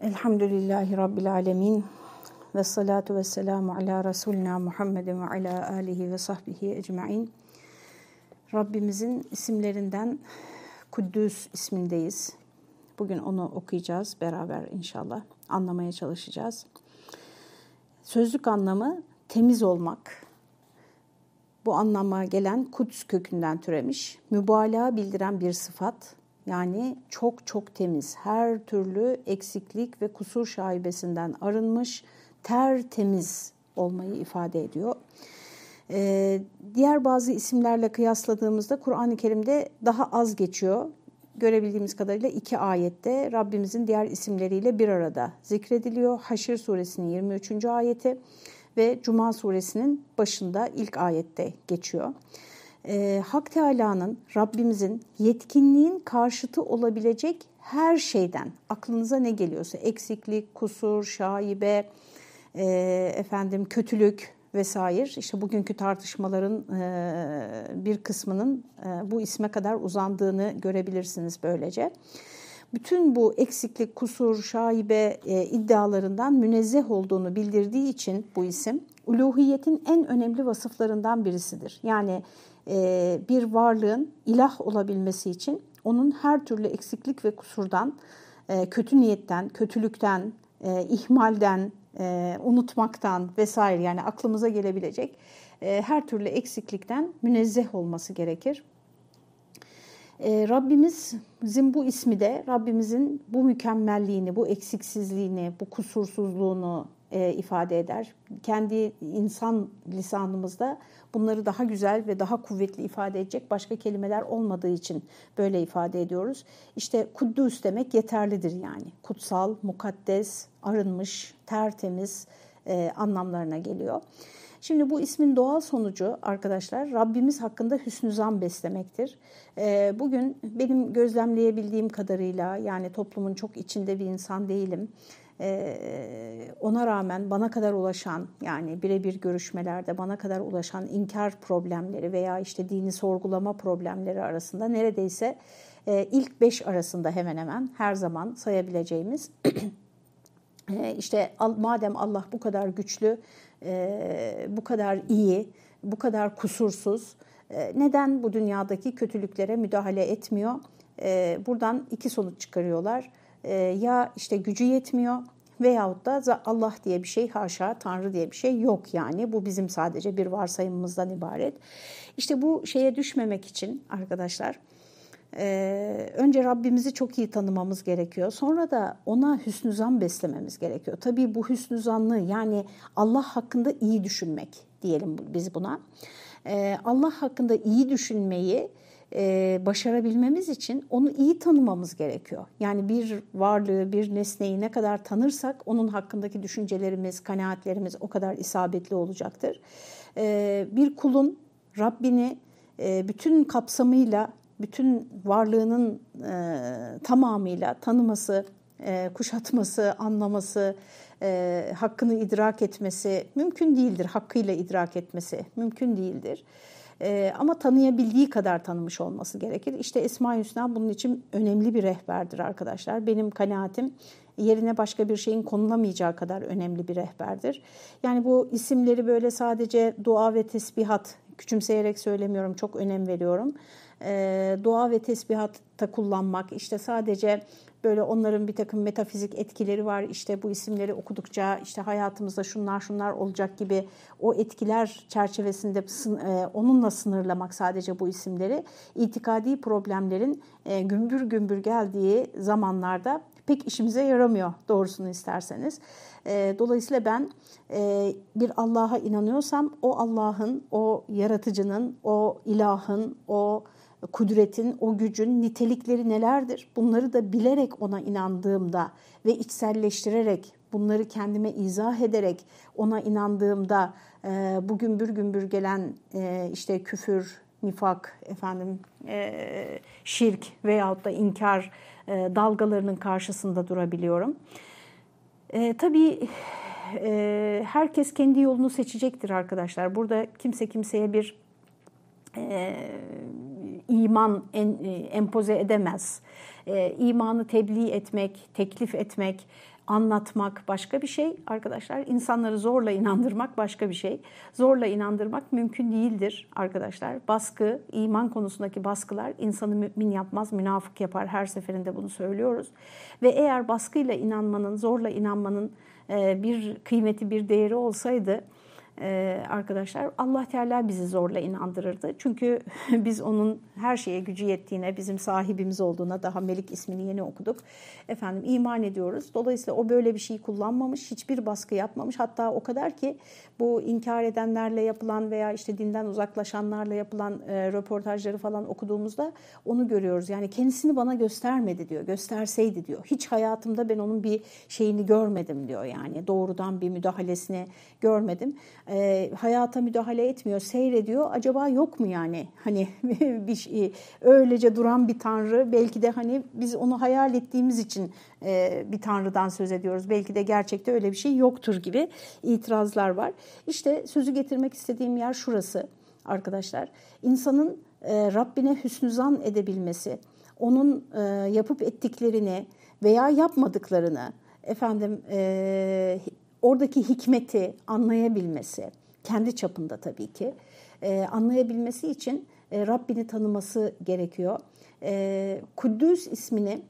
Elhamdülillahi Rabbil Alemin ve salatu ve selamu ala Resulina Muhammedin ve ala alihi ve sahbihi ecma'in. Rabbimizin isimlerinden Kuddüs ismindeyiz. Bugün onu okuyacağız beraber inşallah. Anlamaya çalışacağız. Sözlük anlamı temiz olmak. Bu anlama gelen Kuds kökünden türemiş. Mübalağa bildiren bir sıfat yani çok çok temiz, her türlü eksiklik ve kusur şaibesinden arınmış, tertemiz olmayı ifade ediyor. Ee, diğer bazı isimlerle kıyasladığımızda Kur'an-ı Kerim'de daha az geçiyor. Görebildiğimiz kadarıyla iki ayette Rabbimizin diğer isimleriyle bir arada zikrediliyor. Haşr suresinin 23. ayeti ve Cuma suresinin başında ilk ayette geçiyor e, Hak Teala'nın, Rabbimizin yetkinliğin karşıtı olabilecek her şeyden aklınıza ne geliyorsa eksiklik, kusur, şaibe, e, efendim kötülük vesaire işte bugünkü tartışmaların e, bir kısmının e, bu isme kadar uzandığını görebilirsiniz böylece. Bütün bu eksiklik, kusur, şaibe e, iddialarından münezzeh olduğunu bildirdiği için bu isim uluhiyetin en önemli vasıflarından birisidir. Yani e, bir varlığın ilah olabilmesi için onun her türlü eksiklik ve kusurdan, e, kötü niyetten, kötülükten, e, ihmalden, unutmaktan vesaire yani aklımıza gelebilecek her türlü eksiklikten münezzeh olması gerekir. Rabbimizin bu ismi de Rabbimizin bu mükemmelliğini, bu eksiksizliğini, bu kusursuzluğunu e, ifade eder. Kendi insan lisanımızda bunları daha güzel ve daha kuvvetli ifade edecek başka kelimeler olmadığı için böyle ifade ediyoruz. İşte kuddüs demek yeterlidir yani. Kutsal, mukaddes, arınmış, tertemiz e, anlamlarına geliyor. Şimdi bu ismin doğal sonucu arkadaşlar Rabbimiz hakkında hüsnü zan beslemektir. E, bugün benim gözlemleyebildiğim kadarıyla yani toplumun çok içinde bir insan değilim ee, ona rağmen bana kadar ulaşan yani birebir görüşmelerde bana kadar ulaşan inkar problemleri veya işte dini sorgulama problemleri arasında neredeyse e, ilk beş arasında hemen hemen her zaman sayabileceğimiz e, işte madem Allah bu kadar güçlü, bu kadar iyi, bu kadar kusursuz neden bu dünyadaki kötülüklere müdahale etmiyor? Buradan iki sonuç çıkarıyorlar ya işte gücü yetmiyor veyahut da Allah diye bir şey haşa Tanrı diye bir şey yok yani bu bizim sadece bir varsayımımızdan ibaret. İşte bu şeye düşmemek için arkadaşlar e, önce Rabbimizi çok iyi tanımamız gerekiyor. Sonra da ona hüsnü zan beslememiz gerekiyor. Tabii bu hüsnü zanlı yani Allah hakkında iyi düşünmek diyelim biz buna. E, Allah hakkında iyi düşünmeyi e, başarabilmemiz için onu iyi tanımamız gerekiyor. Yani bir varlığı, bir nesneyi ne kadar tanırsak onun hakkındaki düşüncelerimiz, kanaatlerimiz o kadar isabetli olacaktır. E, bir kulun Rabbini e, bütün kapsamıyla, bütün varlığının e, tamamıyla tanıması, e, kuşatması, anlaması, e, hakkını idrak etmesi mümkün değildir. Hakkıyla idrak etmesi mümkün değildir. E, ama tanıyabildiği kadar tanımış olması gerekir. İşte Esma-i Hüsna bunun için önemli bir rehberdir arkadaşlar. Benim kanaatim yerine başka bir şeyin konulamayacağı kadar önemli bir rehberdir. Yani bu isimleri böyle sadece dua ve tesbihat küçümseyerek söylemiyorum, çok önem veriyorum. E, dua ve tesbihatta kullanmak, işte sadece böyle onların bir takım metafizik etkileri var. İşte bu isimleri okudukça işte hayatımızda şunlar şunlar olacak gibi o etkiler çerçevesinde e, onunla sınırlamak sadece bu isimleri itikadi problemlerin e, gümbür gümbür geldiği zamanlarda pek işimize yaramıyor doğrusunu isterseniz. Dolayısıyla ben bir Allah'a inanıyorsam o Allah'ın, o yaratıcının, o ilahın, o kudretin, o gücün nitelikleri nelerdir? Bunları da bilerek ona inandığımda ve içselleştirerek, bunları kendime izah ederek ona inandığımda e, bugün bir gümbür gelen e, işte küfür, nifak, efendim e, şirk veyahut da inkar dalgalarının karşısında durabiliyorum. Tabii herkes kendi yolunu seçecektir arkadaşlar. Burada kimse kimseye bir e, iman en, empoze edemez. E, imanı tebliğ etmek, teklif etmek, anlatmak başka bir şey arkadaşlar. İnsanları zorla inandırmak başka bir şey. Zorla inandırmak mümkün değildir arkadaşlar. Baskı, iman konusundaki baskılar insanı mümin yapmaz, münafık yapar. Her seferinde bunu söylüyoruz. Ve eğer baskıyla inanmanın, zorla inanmanın bir kıymeti, bir değeri olsaydı ee, arkadaşlar Allah Teala bizi zorla inandırırdı. Çünkü biz onun her şeye gücü yettiğine, bizim sahibimiz olduğuna daha Melik ismini yeni okuduk. Efendim iman ediyoruz. Dolayısıyla o böyle bir şey kullanmamış, hiçbir baskı yapmamış. Hatta o kadar ki bu inkar edenlerle yapılan veya işte dinden uzaklaşanlarla yapılan e, röportajları falan okuduğumuzda onu görüyoruz. Yani kendisini bana göstermedi diyor. Gösterseydi diyor. Hiç hayatımda ben onun bir şeyini görmedim diyor yani. Doğrudan bir müdahalesini görmedim e, hayata müdahale etmiyor, seyrediyor. Acaba yok mu yani hani bir şey, öylece duran bir tanrı belki de hani biz onu hayal ettiğimiz için e, bir tanrıdan söz ediyoruz. Belki de gerçekte öyle bir şey yoktur gibi itirazlar var. İşte sözü getirmek istediğim yer şurası arkadaşlar. İnsanın e, Rabbine hüsnü zan edebilmesi, onun e, yapıp ettiklerini veya yapmadıklarını efendim e, oradaki hikmeti anlayabilmesi, kendi çapında tabii ki e, anlayabilmesi için e, Rabbini tanıması gerekiyor. E, Kuddüs ismini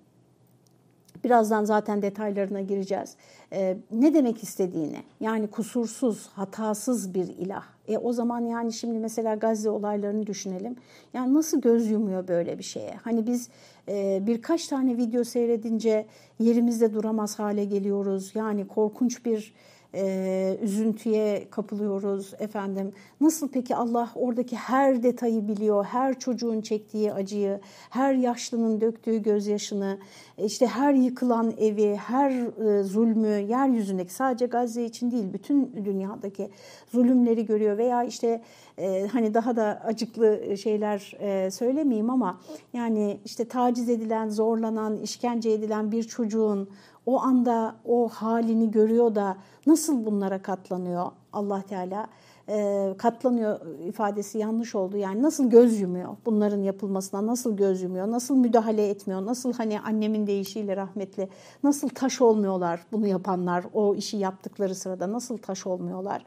birazdan zaten detaylarına gireceğiz. E, ne demek istediğini yani kusursuz, hatasız bir ilah. E, o zaman yani şimdi mesela Gazze olaylarını düşünelim. Yani nasıl göz yumuyor böyle bir şeye? Hani biz e, birkaç tane video seyredince yerimizde duramaz hale geliyoruz. Yani korkunç bir e, üzüntüye kapılıyoruz efendim. Nasıl peki Allah oradaki her detayı biliyor, her çocuğun çektiği acıyı, her yaşlının döktüğü gözyaşını, işte her yıkılan evi, her e, zulmü, yeryüzündeki sadece Gazze için değil, bütün dünyadaki zulümleri görüyor veya işte e, hani daha da acıklı şeyler e, söylemeyeyim ama yani işte taciz edilen, zorlanan, işkence edilen bir çocuğun o anda o halini görüyor da nasıl bunlara katlanıyor Allah Teala? E, katlanıyor ifadesi yanlış oldu. Yani nasıl göz yumuyor bunların yapılmasına, nasıl göz yumuyor, nasıl müdahale etmiyor, nasıl hani annemin deyişiyle rahmetli, nasıl taş olmuyorlar bunu yapanlar, o işi yaptıkları sırada nasıl taş olmuyorlar.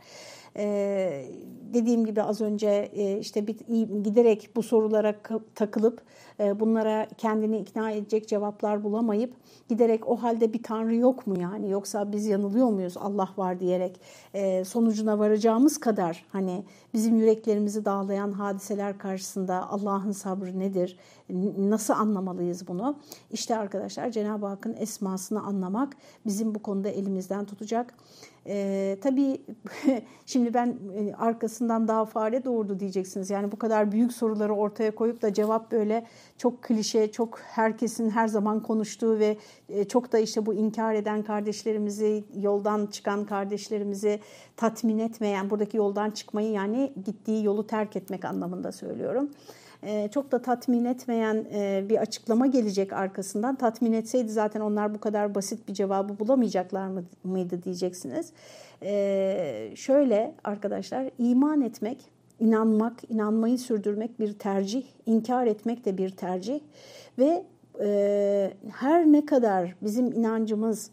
Ee, dediğim gibi az önce e, işte bir, giderek bu sorulara takılıp bunlara kendini ikna edecek cevaplar bulamayıp giderek o halde bir tanrı yok mu yani yoksa biz yanılıyor muyuz Allah var diyerek e, sonucuna varacağımız kadar hani bizim yüreklerimizi dağlayan hadiseler karşısında Allah'ın sabrı nedir? Nasıl anlamalıyız bunu? İşte arkadaşlar Cenab-ı Hakk'ın esmasını anlamak bizim bu konuda elimizden tutacak. Ee, tabii şimdi ben e, arkasından daha fare doğurdu diyeceksiniz. Yani bu kadar büyük soruları ortaya koyup da cevap böyle çok klişe, çok herkesin her zaman konuştuğu ve e, çok da işte bu inkar eden kardeşlerimizi, yoldan çıkan kardeşlerimizi tatmin etmeyen, buradaki yoldan çıkmayı yani gittiği yolu terk etmek anlamında söylüyorum. Ee, çok da tatmin etmeyen e, bir açıklama gelecek arkasından. Tatmin etseydi zaten onlar bu kadar basit bir cevabı bulamayacaklar mıydı diyeceksiniz. Şöyle arkadaşlar iman etmek, inanmak, inanmayı sürdürmek bir tercih, inkar etmek de bir tercih ve e, her ne kadar bizim inancımız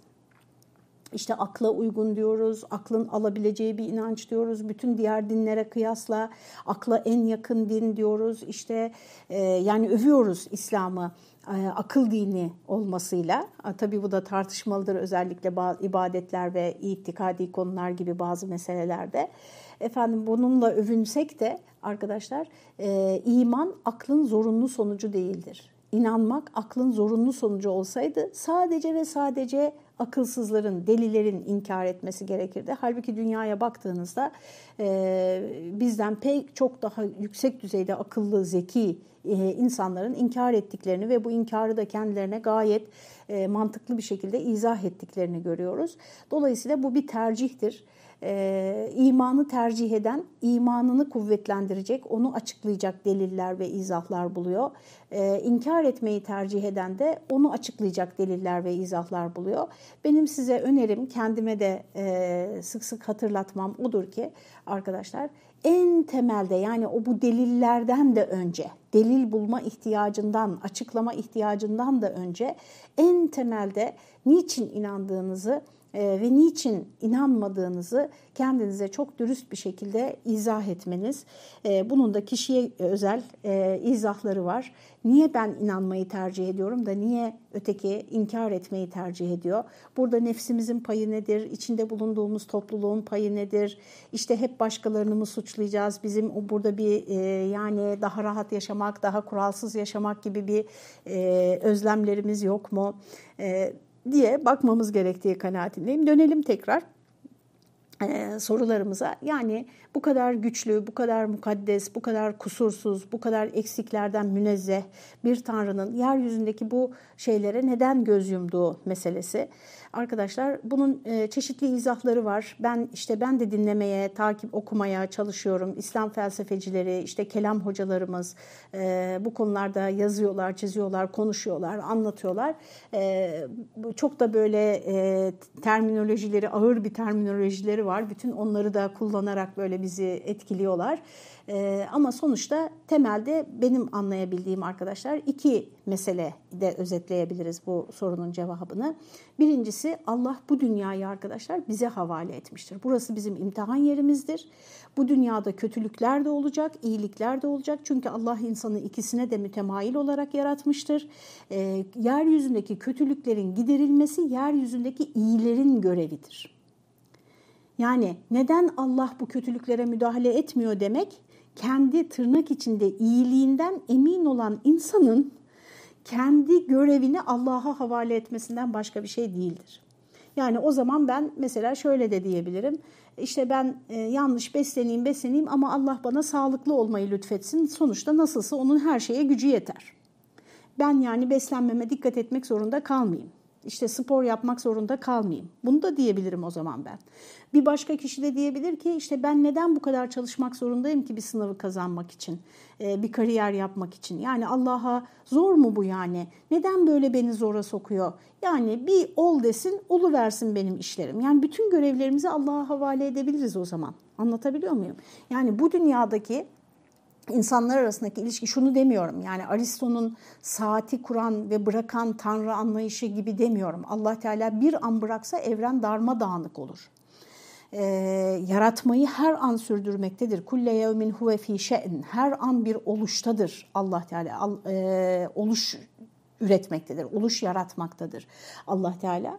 işte akla uygun diyoruz, aklın alabileceği bir inanç diyoruz. Bütün diğer dinlere kıyasla akla en yakın din diyoruz. İşte e, yani övüyoruz İslam'ı e, akıl dini olmasıyla. Tabii bu da tartışmalıdır özellikle ibadetler ve itikadi konular gibi bazı meselelerde. Efendim bununla övünsek de arkadaşlar e, iman aklın zorunlu sonucu değildir. İnanmak aklın zorunlu sonucu olsaydı sadece ve sadece akılsızların, delilerin inkar etmesi gerekirdi. Halbuki dünyaya baktığınızda e, bizden pek çok daha yüksek düzeyde akıllı, zeki e, insanların inkar ettiklerini ve bu inkarı da kendilerine gayet e, mantıklı bir şekilde izah ettiklerini görüyoruz. Dolayısıyla bu bir tercihtir e, imanı tercih eden imanını kuvvetlendirecek, onu açıklayacak deliller ve izahlar buluyor. E, inkar etmeyi tercih eden de onu açıklayacak deliller ve izahlar buluyor. Benim size önerim kendime de e, sık sık hatırlatmam odur ki arkadaşlar en temelde yani o bu delillerden de önce, delil bulma ihtiyacından, açıklama ihtiyacından da önce en temelde niçin inandığınızı ve niçin inanmadığınızı kendinize çok dürüst bir şekilde izah etmeniz. E, bunun da kişiye özel e, izahları var. Niye ben inanmayı tercih ediyorum da niye öteki inkar etmeyi tercih ediyor? Burada nefsimizin payı nedir? İçinde bulunduğumuz topluluğun payı nedir? İşte hep başkalarını mı suçlayacağız? Bizim burada bir yani daha rahat yaşamak, daha kuralsız yaşamak gibi bir özlemlerimiz yok mu? Diye bakmamız gerektiği kanaatindeyim. Dönelim tekrar e, sorularımıza. Yani bu kadar güçlü, bu kadar mukaddes, bu kadar kusursuz, bu kadar eksiklerden münezzeh bir Tanrı'nın yeryüzündeki bu şeylere neden göz yumduğu meselesi. Arkadaşlar bunun e, çeşitli izahları var. Ben işte ben de dinlemeye, takip okumaya çalışıyorum. İslam felsefecileri, işte kelam hocalarımız e, bu konularda yazıyorlar, çiziyorlar, konuşuyorlar, anlatıyorlar. E, çok da böyle terminolojileri, ağır bir terminolojileri var. Bütün onları da kullanarak böyle bizi etkiliyorlar. E, ama sonuçta temelde benim anlayabildiğim arkadaşlar iki mesele de özetleyebiliriz bu sorunun cevabını. Birincisi Allah bu dünyayı arkadaşlar bize havale etmiştir. Burası bizim imtihan yerimizdir. Bu dünyada kötülükler de olacak, iyilikler de olacak. Çünkü Allah insanı ikisine de mütemail olarak yaratmıştır. E, yeryüzündeki kötülüklerin giderilmesi yeryüzündeki iyilerin görevidir. Yani neden Allah bu kötülüklere müdahale etmiyor demek kendi tırnak içinde iyiliğinden emin olan insanın kendi görevini Allah'a havale etmesinden başka bir şey değildir. Yani o zaman ben mesela şöyle de diyebilirim. İşte ben e, yanlış besleneyim besleneyim ama Allah bana sağlıklı olmayı lütfetsin. Sonuçta nasılsa onun her şeye gücü yeter. Ben yani beslenmeme dikkat etmek zorunda kalmayayım işte spor yapmak zorunda kalmayayım. Bunu da diyebilirim o zaman ben. Bir başka kişi de diyebilir ki işte ben neden bu kadar çalışmak zorundayım ki bir sınavı kazanmak için, e, bir kariyer yapmak için. Yani Allah'a zor mu bu yani? Neden böyle beni zora sokuyor? Yani bir ol desin, olu versin benim işlerim. Yani bütün görevlerimizi Allah'a havale edebiliriz o zaman. Anlatabiliyor muyum? Yani bu dünyadaki insanlar arasındaki ilişki şunu demiyorum. Yani Aristo'nun saati kuran ve bırakan tanrı anlayışı gibi demiyorum. Allah Teala bir an bıraksa evren darmadağınık olur. Ee, yaratmayı her an sürdürmektedir. Kulle yevmin huve fi şe'n. Her an bir oluştadır Allah Teala. E, oluş üretmektedir, oluş yaratmaktadır Allah Teala.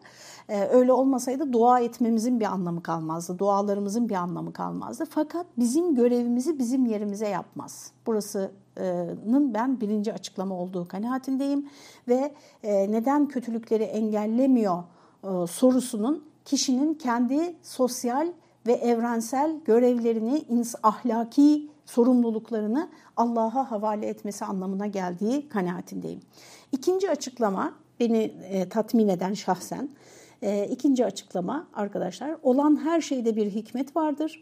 Ee, öyle olmasaydı dua etmemizin bir anlamı kalmazdı, dualarımızın bir anlamı kalmazdı. Fakat bizim görevimizi bizim yerimize yapmaz. Burasının ben birinci açıklama olduğu kanaatindeyim ve e, neden kötülükleri engellemiyor e, sorusunun kişinin kendi sosyal ve evrensel görevlerini, ahlaki sorumluluklarını Allah'a havale etmesi anlamına geldiği kanaatindeyim. İkinci açıklama beni e, tatmin eden şahsen. E, ikinci açıklama arkadaşlar olan her şeyde bir hikmet vardır.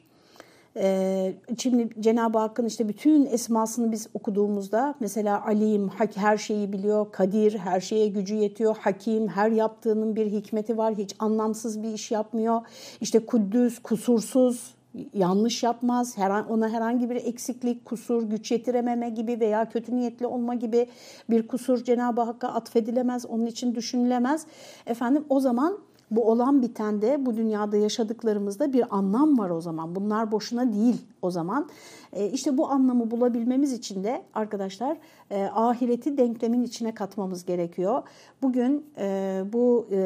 E, şimdi Cenab-ı Hakk'ın işte bütün esmasını biz okuduğumuzda mesela Alim, her şeyi biliyor, Kadir, her şeye gücü yetiyor, Hakim, her yaptığının bir hikmeti var, hiç anlamsız bir iş yapmıyor. İşte Kuddüs, kusursuz, yanlış yapmaz, ona herhangi bir eksiklik, kusur, güç yetirememe gibi veya kötü niyetli olma gibi bir kusur Cenab-ı Hakk'a atfedilemez, onun için düşünülemez. Efendim o zaman bu olan bitende bu dünyada yaşadıklarımızda bir anlam var o zaman. Bunlar boşuna değil o zaman. E, işte bu anlamı bulabilmemiz için de arkadaşlar e, ahireti denklemin içine katmamız gerekiyor. Bugün e, bu e,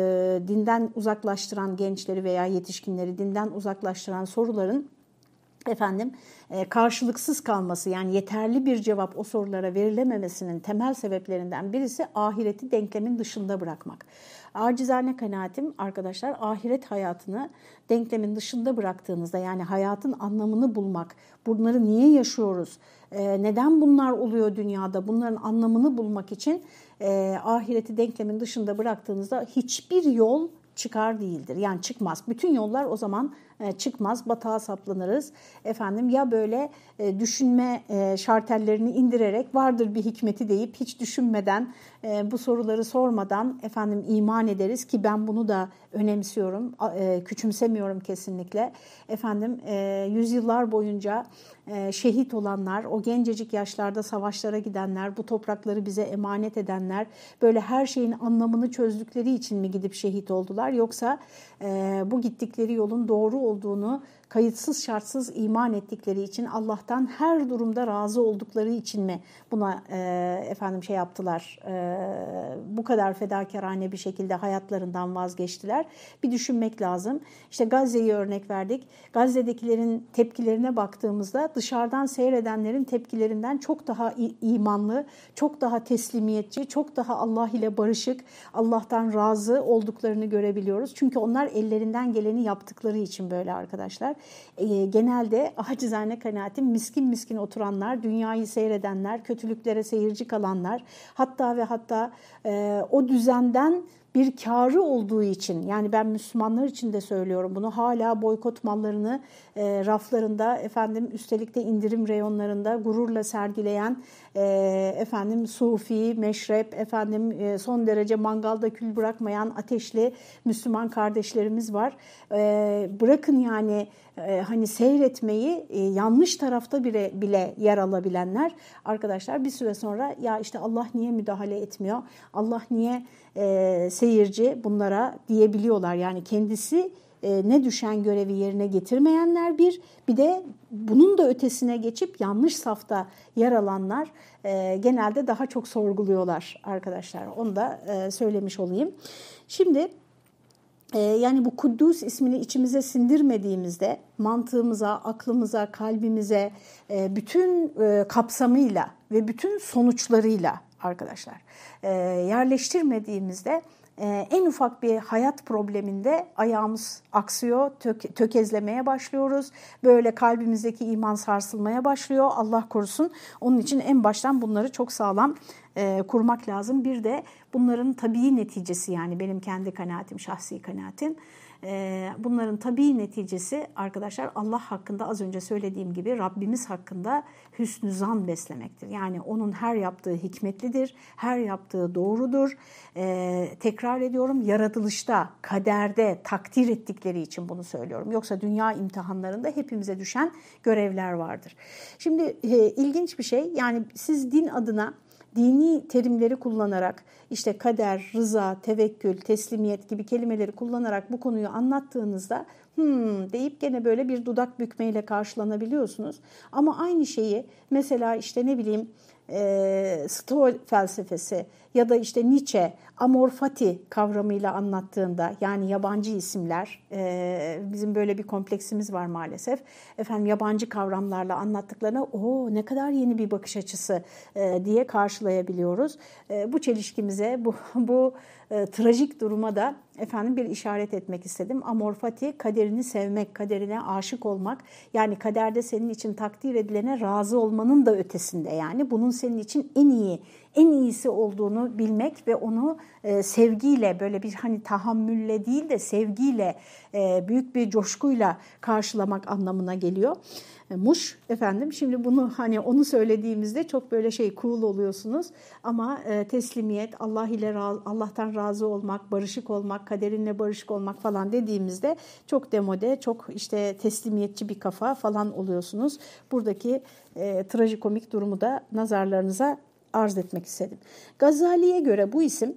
dinden uzaklaştıran gençleri veya yetişkinleri dinden uzaklaştıran soruların efendim e, karşılıksız kalması yani yeterli bir cevap o sorulara verilememesinin temel sebeplerinden birisi ahireti denklemin dışında bırakmak. Acizane kanaatim arkadaşlar ahiret hayatını denklemin dışında bıraktığınızda yani hayatın anlamını bulmak, bunları niye yaşıyoruz, e, neden bunlar oluyor dünyada bunların anlamını bulmak için e, ahireti denklemin dışında bıraktığınızda hiçbir yol çıkar değildir. Yani çıkmaz. Bütün yollar o zaman çıkmaz, batağa saplanırız. Efendim ya böyle e, düşünme e, şartellerini indirerek vardır bir hikmeti deyip hiç düşünmeden bu soruları sormadan efendim iman ederiz ki ben bunu da önemsiyorum, küçümsemiyorum kesinlikle. Efendim yüzyıllar boyunca şehit olanlar, o gencecik yaşlarda savaşlara gidenler, bu toprakları bize emanet edenler, böyle her şeyin anlamını çözdükleri için mi gidip şehit oldular? Yoksa bu gittikleri yolun doğru olduğunu kayıtsız şartsız iman ettikleri için Allah'tan her durumda razı oldukları için mi buna e, efendim şey yaptılar e, bu kadar fedakarane bir şekilde hayatlarından vazgeçtiler bir düşünmek lazım. İşte Gazze'yi örnek verdik. Gazze'dekilerin tepkilerine baktığımızda dışarıdan seyredenlerin tepkilerinden çok daha imanlı, çok daha teslimiyetçi, çok daha Allah ile barışık, Allah'tan razı olduklarını görebiliyoruz. Çünkü onlar ellerinden geleni yaptıkları için böyle arkadaşlar e, genelde acizane kanaatim miskin miskin oturanlar, dünyayı seyredenler, kötülüklere seyirci kalanlar, hatta ve hatta e, o düzenden bir karı olduğu için yani ben Müslümanlar için de söylüyorum bunu hala boykot mallarını e, raflarında efendim üstelik de indirim reyonlarında gururla sergileyen e, efendim sufi, meşrep efendim e, son derece mangalda kül bırakmayan ateşli Müslüman kardeşlerimiz var. E, bırakın yani e, hani seyretmeyi e, yanlış tarafta bile, bile yer alabilenler arkadaşlar bir süre sonra ya işte Allah niye müdahale etmiyor? Allah niye e, seyirci bunlara diyebiliyorlar. Yani kendisi e, ne düşen görevi yerine getirmeyenler bir, bir de bunun da ötesine geçip yanlış safta yer alanlar e, genelde daha çok sorguluyorlar arkadaşlar. Onu da e, söylemiş olayım. Şimdi yani bu Kuddus ismini içimize sindirmediğimizde mantığımıza, aklımıza, kalbimize bütün kapsamıyla ve bütün sonuçlarıyla arkadaşlar e, yerleştirmediğimizde e, en ufak bir hayat probleminde ayağımız aksıyor, tök, tökezlemeye başlıyoruz. Böyle kalbimizdeki iman sarsılmaya başlıyor. Allah korusun. Onun için en baştan bunları çok sağlam e, kurmak lazım. Bir de bunların tabii neticesi yani benim kendi kanaatim, şahsi kanaatim ee, bunların tabii neticesi arkadaşlar Allah hakkında az önce söylediğim gibi Rabbimiz hakkında hüsnü zan beslemektir. Yani onun her yaptığı hikmetlidir, her yaptığı doğrudur. Ee, tekrar ediyorum yaratılışta, kaderde takdir ettikleri için bunu söylüyorum. Yoksa dünya imtihanlarında hepimize düşen görevler vardır. Şimdi e, ilginç bir şey yani siz din adına dini terimleri kullanarak işte kader, rıza, tevekkül, teslimiyet gibi kelimeleri kullanarak bu konuyu anlattığınızda hmm deyip gene böyle bir dudak bükmeyle karşılanabiliyorsunuz. Ama aynı şeyi mesela işte ne bileyim e, Stoa felsefesi ya da işte Nietzsche amor fati kavramıyla anlattığında yani yabancı isimler e, bizim böyle bir kompleksimiz var maalesef. Efendim yabancı kavramlarla anlattıklarına o ne kadar yeni bir bakış açısı e, diye karşılayabiliyoruz. E, bu çelişkimize bu bu e, trajik duruma da efendim bir işaret etmek istedim. Amor fati kaderini sevmek, kaderine aşık olmak. Yani kaderde senin için takdir edilene razı olmanın da ötesinde yani bunun senin için en iyi en iyisi olduğunu bilmek ve onu e, sevgiyle böyle bir hani tahammülle değil de sevgiyle e, büyük bir coşkuyla karşılamak anlamına geliyor. E, muş efendim şimdi bunu hani onu söylediğimizde çok böyle şey cool oluyorsunuz ama e, teslimiyet Allah ile Allah'tan razı olmak, barışık olmak, kaderinle barışık olmak falan dediğimizde çok demode, çok işte teslimiyetçi bir kafa falan oluyorsunuz. Buradaki e, trajikomik durumu da nazarlarınıza arz etmek istedim. Gazali'ye göre bu isim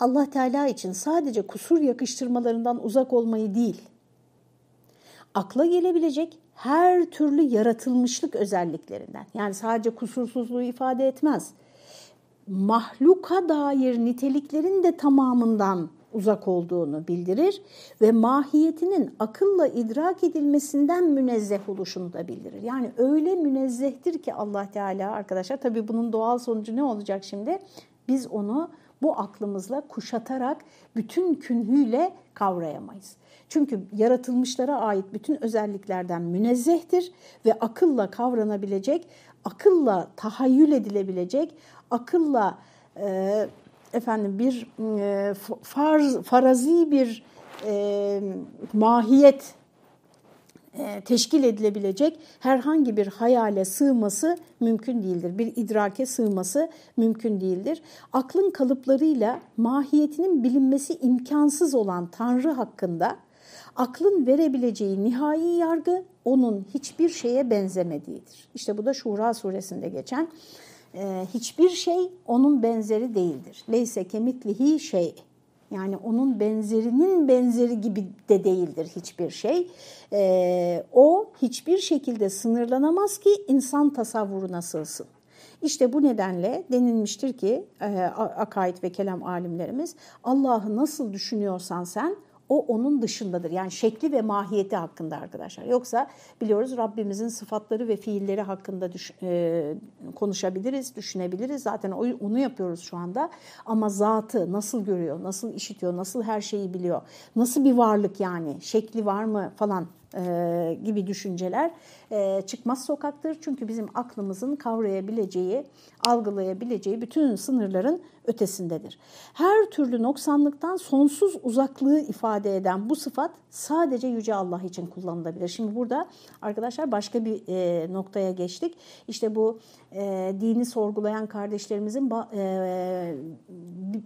Allah Teala için sadece kusur yakıştırmalarından uzak olmayı değil, akla gelebilecek her türlü yaratılmışlık özelliklerinden. Yani sadece kusursuzluğu ifade etmez. Mahluka dair niteliklerin de tamamından uzak olduğunu bildirir ve mahiyetinin akılla idrak edilmesinden münezzeh oluşunu da bildirir. Yani öyle münezzehtir ki Allah Teala arkadaşlar tabii bunun doğal sonucu ne olacak şimdi? Biz onu bu aklımızla kuşatarak bütün künhüyle kavrayamayız. Çünkü yaratılmışlara ait bütün özelliklerden münezzehtir ve akılla kavranabilecek, akılla tahayyül edilebilecek, akılla e, efendim bir e, farz, farazi bir e, mahiyet e, teşkil edilebilecek herhangi bir hayale sığması mümkün değildir. Bir idrake sığması mümkün değildir. Aklın kalıplarıyla mahiyetinin bilinmesi imkansız olan Tanrı hakkında aklın verebileceği nihai yargı onun hiçbir şeye benzemediğidir. İşte bu da Şura suresinde geçen e, hiçbir şey onun benzeri değildir. Leyse kemiklihi şey yani onun benzerinin benzeri gibi de değildir hiçbir şey. Ee, o hiçbir şekilde sınırlanamaz ki insan tasavvuruna sığsın. İşte bu nedenle denilmiştir ki e, akaid ve kelam alimlerimiz Allah'ı nasıl düşünüyorsan sen o onun dışındadır. Yani şekli ve mahiyeti hakkında arkadaşlar. Yoksa biliyoruz Rabbimizin sıfatları ve fiilleri hakkında düş, e, konuşabiliriz, düşünebiliriz. Zaten onu yapıyoruz şu anda. Ama zatı nasıl görüyor, nasıl işitiyor, nasıl her şeyi biliyor, nasıl bir varlık yani, şekli var mı falan e, gibi düşünceler e, çıkmaz sokaktır. Çünkü bizim aklımızın kavrayabileceği, algılayabileceği bütün sınırların ötesindedir. Her türlü noksanlıktan sonsuz uzaklığı ifade eden bu sıfat sadece Yüce Allah için kullanılabilir. Şimdi burada arkadaşlar başka bir e, noktaya geçtik. İşte bu dini sorgulayan kardeşlerimizin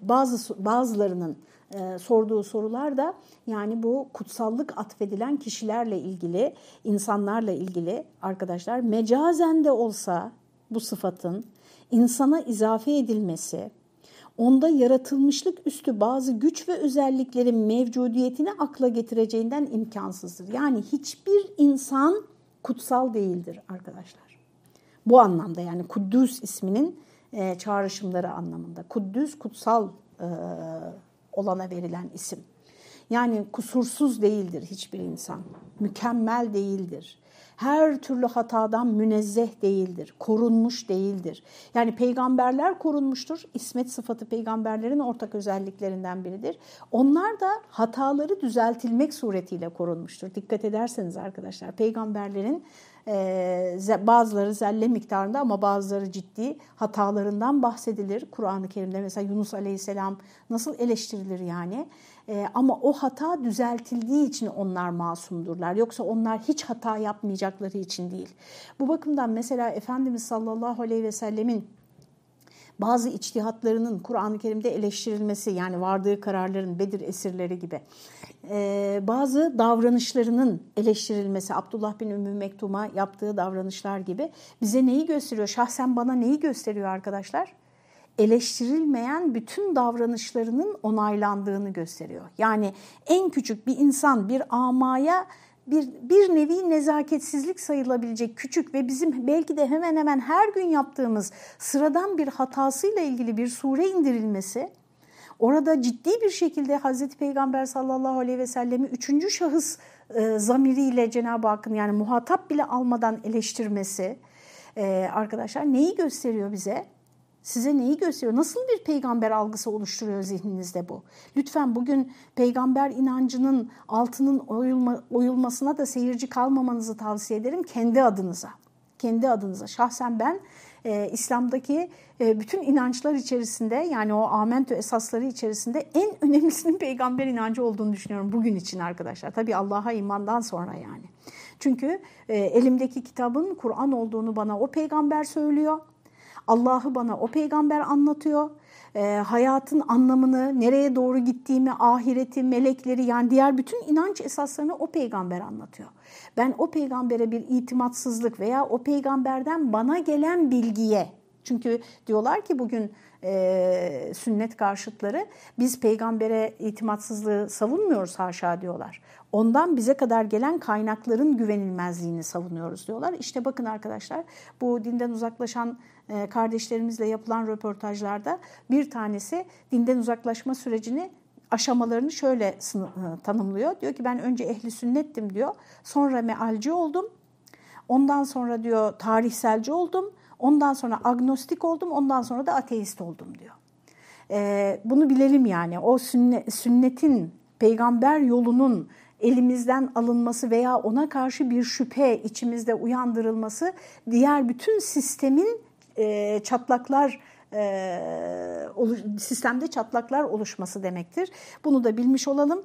bazı bazılarının e, sorduğu sorular da yani bu kutsallık atfedilen kişilerle ilgili, insanlarla ilgili arkadaşlar mecazen de olsa bu sıfatın insana izafe edilmesi, onda yaratılmışlık üstü bazı güç ve özelliklerin mevcudiyetini akla getireceğinden imkansızdır. Yani hiçbir insan kutsal değildir arkadaşlar. Bu anlamda yani Kuddüs isminin e, çağrışımları anlamında. Kuddüs kutsal e, olana verilen isim. Yani kusursuz değildir hiçbir insan. Mükemmel değildir. Her türlü hatadan münezzeh değildir. Korunmuş değildir. Yani peygamberler korunmuştur. İsmet sıfatı peygamberlerin ortak özelliklerinden biridir. Onlar da hataları düzeltilmek suretiyle korunmuştur. Dikkat ederseniz arkadaşlar peygamberlerin bazıları zelle miktarında ama bazıları ciddi hatalarından bahsedilir. Kur'an-ı Kerim'de mesela Yunus Aleyhisselam nasıl eleştirilir yani. E, ama o hata düzeltildiği için onlar masumdurlar. Yoksa onlar hiç hata yapmayacakları için değil. Bu bakımdan mesela Efendimiz sallallahu aleyhi ve sellemin bazı içtihatlarının Kur'an-ı Kerim'de eleştirilmesi yani vardığı kararların Bedir esirleri gibi e, bazı davranışlarının eleştirilmesi Abdullah bin Ümmü Mektum'a yaptığı davranışlar gibi bize neyi gösteriyor? Şahsen bana neyi gösteriyor arkadaşlar? eleştirilmeyen bütün davranışlarının onaylandığını gösteriyor. Yani en küçük bir insan bir amaya bir, bir nevi nezaketsizlik sayılabilecek küçük ve bizim belki de hemen hemen her gün yaptığımız sıradan bir hatasıyla ilgili bir sure indirilmesi, orada ciddi bir şekilde Hazreti Peygamber sallallahu aleyhi ve sellemi üçüncü şahıs e, zamiriyle Cenab-ı Hakk'ın yani muhatap bile almadan eleştirmesi e, arkadaşlar neyi gösteriyor bize? Size neyi gösteriyor? Nasıl bir peygamber algısı oluşturuyor zihninizde bu? Lütfen bugün peygamber inancının altının oyulma, oyulmasına da seyirci kalmamanızı tavsiye ederim kendi adınıza. Kendi adınıza. Şahsen ben e, İslam'daki e, bütün inançlar içerisinde yani o amentü esasları içerisinde en önemlisinin peygamber inancı olduğunu düşünüyorum bugün için arkadaşlar. Tabii Allah'a imandan sonra yani. Çünkü e, elimdeki kitabın Kur'an olduğunu bana o peygamber söylüyor. Allah'ı bana o peygamber anlatıyor. E, hayatın anlamını, nereye doğru gittiğimi, ahireti, melekleri yani diğer bütün inanç esaslarını o peygamber anlatıyor. Ben o peygambere bir itimatsızlık veya o peygamberden bana gelen bilgiye çünkü diyorlar ki bugün e, sünnet karşıtları biz peygambere itimatsızlığı savunmuyoruz haşa diyorlar. Ondan bize kadar gelen kaynakların güvenilmezliğini savunuyoruz diyorlar. İşte bakın arkadaşlar bu dinden uzaklaşan e, kardeşlerimizle yapılan röportajlarda bir tanesi dinden uzaklaşma sürecini aşamalarını şöyle e, tanımlıyor. Diyor ki ben önce ehli sünnettim diyor. Sonra mealci oldum. Ondan sonra diyor tarihselci oldum. Ondan sonra agnostik oldum. Ondan sonra da ateist oldum diyor. Ee, bunu bilelim yani. O sünnet, sünnetin, peygamber yolunun elimizden alınması veya ona karşı bir şüphe içimizde uyandırılması diğer bütün sistemin e, çatlaklar e, sistemde çatlaklar oluşması demektir. Bunu da bilmiş olalım.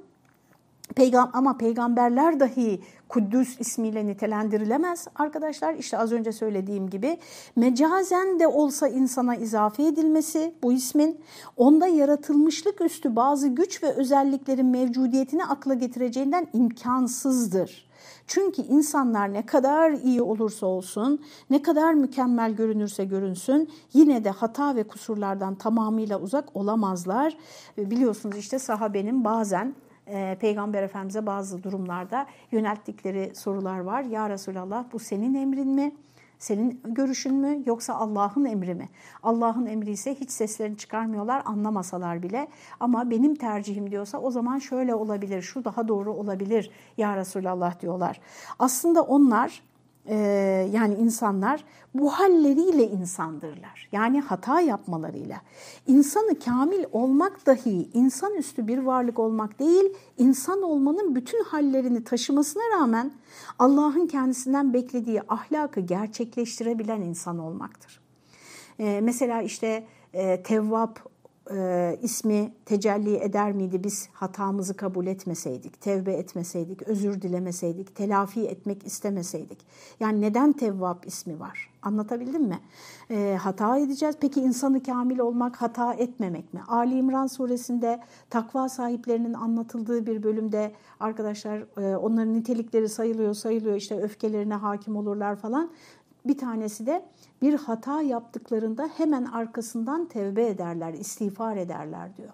Peygam ama peygamberler dahi Kuddüs ismiyle nitelendirilemez arkadaşlar. İşte az önce söylediğim gibi mecazen de olsa insana izafe edilmesi bu ismin onda yaratılmışlık üstü bazı güç ve özelliklerin mevcudiyetini akla getireceğinden imkansızdır. Çünkü insanlar ne kadar iyi olursa olsun, ne kadar mükemmel görünürse görünsün yine de hata ve kusurlardan tamamıyla uzak olamazlar. Biliyorsunuz işte sahabenin bazen e, Peygamber Efendimiz'e bazı durumlarda yönelttikleri sorular var. Ya Resulallah bu senin emrin mi? Senin görüşün mü yoksa Allah'ın emri mi? Allah'ın emri ise hiç seslerini çıkarmıyorlar anlamasalar bile. Ama benim tercihim diyorsa o zaman şöyle olabilir, şu daha doğru olabilir ya Resulallah diyorlar. Aslında onlar e, yani insanlar bu halleriyle insandırlar. Yani hata yapmalarıyla. İnsanı kamil olmak dahi insanüstü bir varlık olmak değil, insan olmanın bütün hallerini taşımasına rağmen Allah'ın kendisinden beklediği ahlakı gerçekleştirebilen insan olmaktır. E, mesela işte e, Tevvap e, ismi tecelli eder miydi biz hatamızı kabul etmeseydik, tevbe etmeseydik, özür dilemeseydik, telafi etmek istemeseydik? Yani neden Tevvab ismi var? Anlatabildim mi? E, hata edeceğiz. Peki insanı kamil olmak hata etmemek mi? Ali İmran suresinde takva sahiplerinin anlatıldığı bir bölümde arkadaşlar e, onların nitelikleri sayılıyor sayılıyor işte öfkelerine hakim olurlar falan. Bir tanesi de bir hata yaptıklarında hemen arkasından tevbe ederler, istiğfar ederler diyor.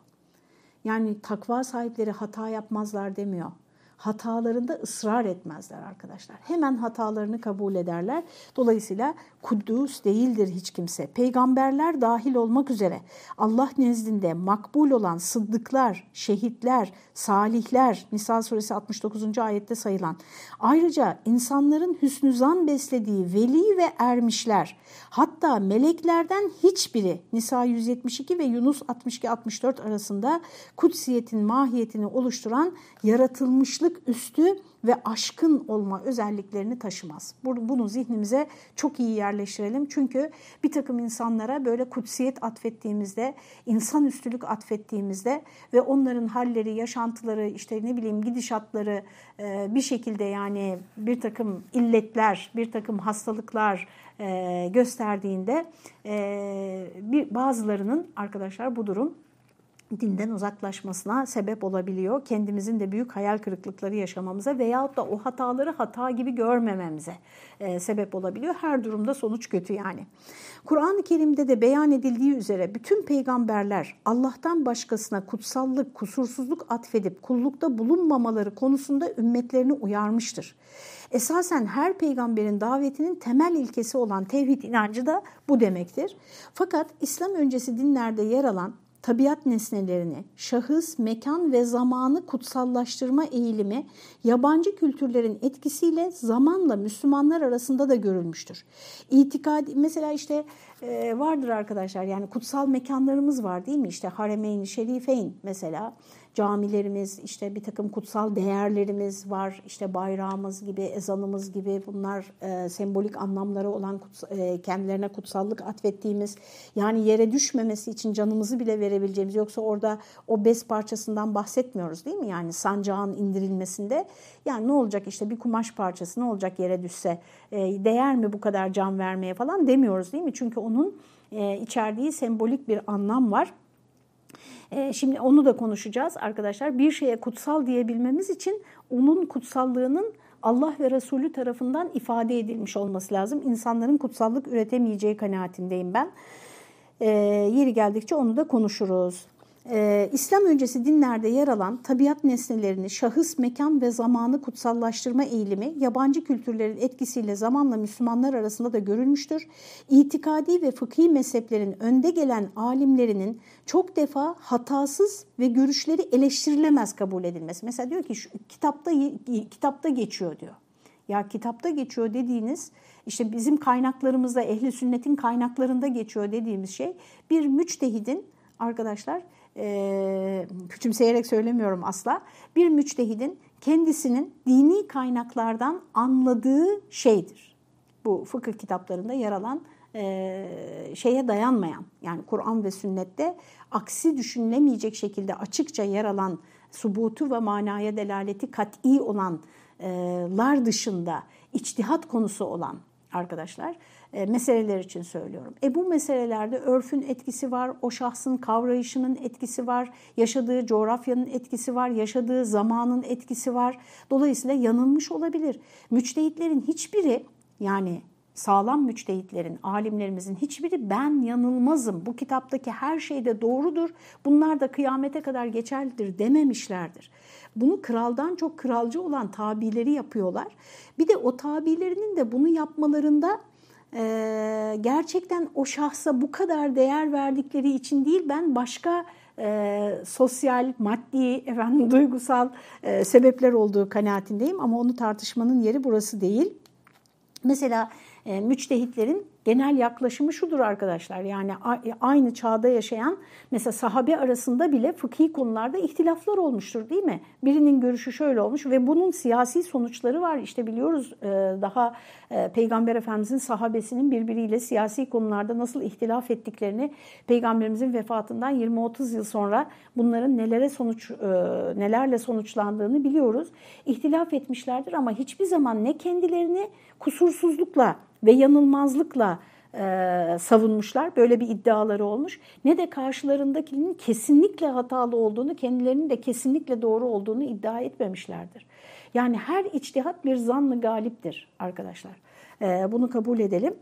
Yani takva sahipleri hata yapmazlar demiyor hatalarında ısrar etmezler arkadaşlar. Hemen hatalarını kabul ederler. Dolayısıyla kuddus değildir hiç kimse. Peygamberler dahil olmak üzere Allah nezdinde makbul olan sıddıklar, şehitler, salihler, Nisa suresi 69. ayette sayılan. Ayrıca insanların hüsnü zan beslediği veli ve ermişler, hatta meleklerden hiçbiri Nisa 172 ve Yunus 62-64 arasında kutsiyetin mahiyetini oluşturan yaratılmışlık varlık üstü ve aşkın olma özelliklerini taşımaz. Bunu zihnimize çok iyi yerleştirelim. Çünkü bir takım insanlara böyle kutsiyet atfettiğimizde, insan üstülük atfettiğimizde ve onların halleri, yaşantıları, işte ne bileyim gidişatları e, bir şekilde yani bir takım illetler, bir takım hastalıklar e, gösterdiğinde e, bazılarının arkadaşlar bu durum dinden uzaklaşmasına sebep olabiliyor. Kendimizin de büyük hayal kırıklıkları yaşamamıza veyahut da o hataları hata gibi görmememize e, sebep olabiliyor. Her durumda sonuç kötü yani. Kur'an-ı Kerim'de de beyan edildiği üzere bütün peygamberler Allah'tan başkasına kutsallık, kusursuzluk atfedip kullukta bulunmamaları konusunda ümmetlerini uyarmıştır. Esasen her peygamberin davetinin temel ilkesi olan tevhid inancı da bu demektir. Fakat İslam öncesi dinlerde yer alan tabiat nesnelerini, şahıs, mekan ve zamanı kutsallaştırma eğilimi yabancı kültürlerin etkisiyle zamanla Müslümanlar arasında da görülmüştür. İtikad mesela işte e, vardır arkadaşlar yani kutsal mekanlarımız var değil mi? İşte Haremeyn-i Şerifeyn mesela camilerimiz, işte bir takım kutsal değerlerimiz var. İşte bayrağımız gibi, ezanımız gibi bunlar e, sembolik anlamları olan e, kendilerine kutsallık atfettiğimiz yani yere düşmemesi için canımızı bile verebileceğimiz yoksa orada o bez parçasından bahsetmiyoruz değil mi? Yani sancağın indirilmesinde yani ne olacak işte bir kumaş parçası ne olacak yere düşse e, değer mi bu kadar can vermeye falan demiyoruz değil mi? Çünkü onun e, içerdiği sembolik bir anlam var. E, şimdi onu da konuşacağız arkadaşlar. Bir şeye kutsal diyebilmemiz için onun kutsallığının Allah ve Resulü tarafından ifade edilmiş olması lazım. İnsanların kutsallık üretemeyeceği kanaatindeyim ben. E, yeri geldikçe onu da konuşuruz e, İslam öncesi dinlerde yer alan tabiat nesnelerini şahıs, mekan ve zamanı kutsallaştırma eğilimi yabancı kültürlerin etkisiyle zamanla Müslümanlar arasında da görülmüştür. İtikadi ve fıkhi mezheplerin önde gelen alimlerinin çok defa hatasız ve görüşleri eleştirilemez kabul edilmesi. Mesela diyor ki şu kitapta kitapta geçiyor diyor. Ya kitapta geçiyor dediğiniz işte bizim kaynaklarımızda ehli sünnetin kaynaklarında geçiyor dediğimiz şey bir müçtehidin arkadaşlar küçümseyerek söylemiyorum asla, bir müçtehidin kendisinin dini kaynaklardan anladığı şeydir. Bu fıkıh kitaplarında yer alan e, şeye dayanmayan yani Kur'an ve sünnette aksi düşünülemeyecek şekilde açıkça yer alan subutu ve manaya delaleti kat'i olanlar dışında içtihat konusu olan arkadaşlar e, meseleler için söylüyorum. E bu meselelerde örfün etkisi var, o şahsın kavrayışının etkisi var, yaşadığı coğrafyanın etkisi var, yaşadığı zamanın etkisi var. Dolayısıyla yanılmış olabilir. Müçtehitlerin hiçbiri yani sağlam müçtehitlerin, alimlerimizin hiçbiri ben yanılmazım, bu kitaptaki her şey de doğrudur, bunlar da kıyamete kadar geçerlidir dememişlerdir. Bunu kraldan çok kralcı olan tabileri yapıyorlar. Bir de o tabilerinin de bunu yapmalarında e, gerçekten o şahsa bu kadar değer verdikleri için değil ben başka e, sosyal, maddi, efendim duygusal e, sebepler olduğu kanaatindeyim ama onu tartışmanın yeri burası değil. Mesela e, müçtehitlerin genel yaklaşımı şudur arkadaşlar. Yani aynı çağda yaşayan mesela sahabe arasında bile fıkhi konularda ihtilaflar olmuştur değil mi? Birinin görüşü şöyle olmuş ve bunun siyasi sonuçları var. İşte biliyoruz e, daha e, Peygamber Efendimizin sahabesinin birbiriyle siyasi konularda nasıl ihtilaf ettiklerini Peygamberimizin vefatından 20-30 yıl sonra bunların nelere sonuç e, nelerle sonuçlandığını biliyoruz. İhtilaf etmişlerdir ama hiçbir zaman ne kendilerini kusursuzlukla ve yanılmazlıkla e, savunmuşlar. Böyle bir iddiaları olmuş. Ne de karşılarındakinin kesinlikle hatalı olduğunu, kendilerinin de kesinlikle doğru olduğunu iddia etmemişlerdir. Yani her içtihat bir zanlı galiptir arkadaşlar. E, bunu kabul edelim.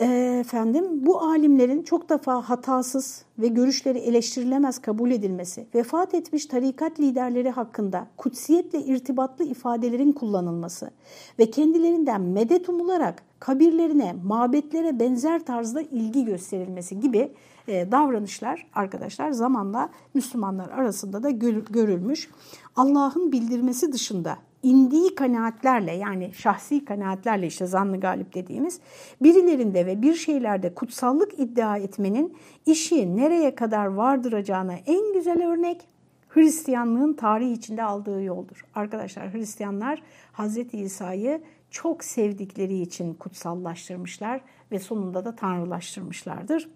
E, efendim bu alimlerin çok defa hatasız ve görüşleri eleştirilemez kabul edilmesi, vefat etmiş tarikat liderleri hakkında kutsiyetle irtibatlı ifadelerin kullanılması ve kendilerinden medet umularak kabirlerine, mabetlere benzer tarzda ilgi gösterilmesi gibi e, davranışlar arkadaşlar zamanla Müslümanlar arasında da görülmüş. Allah'ın bildirmesi dışında indiği kanaatlerle yani şahsi kanaatlerle işte zannı galip dediğimiz birilerinde ve bir şeylerde kutsallık iddia etmenin işi nereye kadar vardıracağına en güzel örnek Hristiyanlığın tarih içinde aldığı yoldur. Arkadaşlar Hristiyanlar Hz. İsa'yı çok sevdikleri için kutsallaştırmışlar ve sonunda da tanrılaştırmışlardır.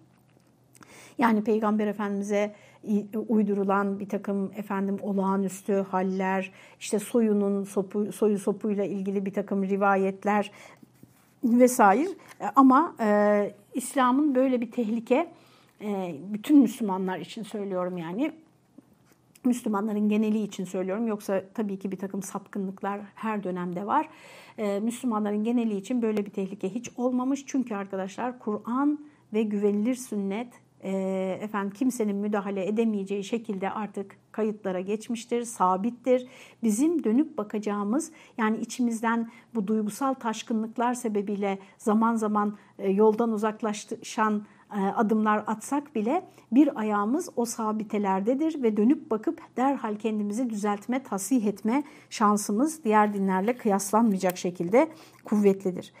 Yani Peygamber Efendimiz'e uydurulan bir takım efendim olağanüstü haller, işte soyunun sopu, soyu sopuyla ilgili bir takım rivayetler vesaire. Ama e, İslam'ın böyle bir tehlike, e, bütün Müslümanlar için söylüyorum yani, Müslümanların geneli için söylüyorum. Yoksa tabii ki bir takım sapkınlıklar her dönemde var. Ee, Müslümanların geneli için böyle bir tehlike hiç olmamış. Çünkü arkadaşlar Kur'an ve güvenilir sünnet e, efendim kimsenin müdahale edemeyeceği şekilde artık kayıtlara geçmiştir, sabittir. Bizim dönüp bakacağımız yani içimizden bu duygusal taşkınlıklar sebebiyle zaman zaman e, yoldan uzaklaşan adımlar atsak bile bir ayağımız o sabitelerdedir ve dönüp bakıp derhal kendimizi düzeltme, tasih etme şansımız diğer dinlerle kıyaslanmayacak şekilde kuvvetlidir.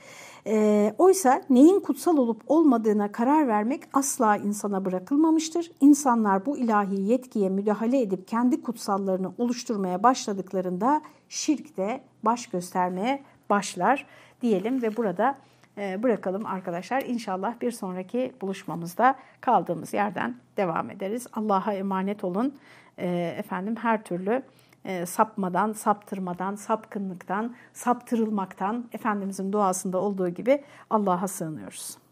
E, oysa neyin kutsal olup olmadığına karar vermek asla insana bırakılmamıştır. İnsanlar bu ilahi yetkiye müdahale edip kendi kutsallarını oluşturmaya başladıklarında şirk de baş göstermeye başlar diyelim ve burada e, bırakalım arkadaşlar. İnşallah bir sonraki buluşmamızda kaldığımız yerden devam ederiz. Allah'a emanet olun. E, efendim her türlü e, sapmadan, saptırmadan, sapkınlıktan, saptırılmaktan Efendimizin duasında olduğu gibi Allah'a sığınıyoruz.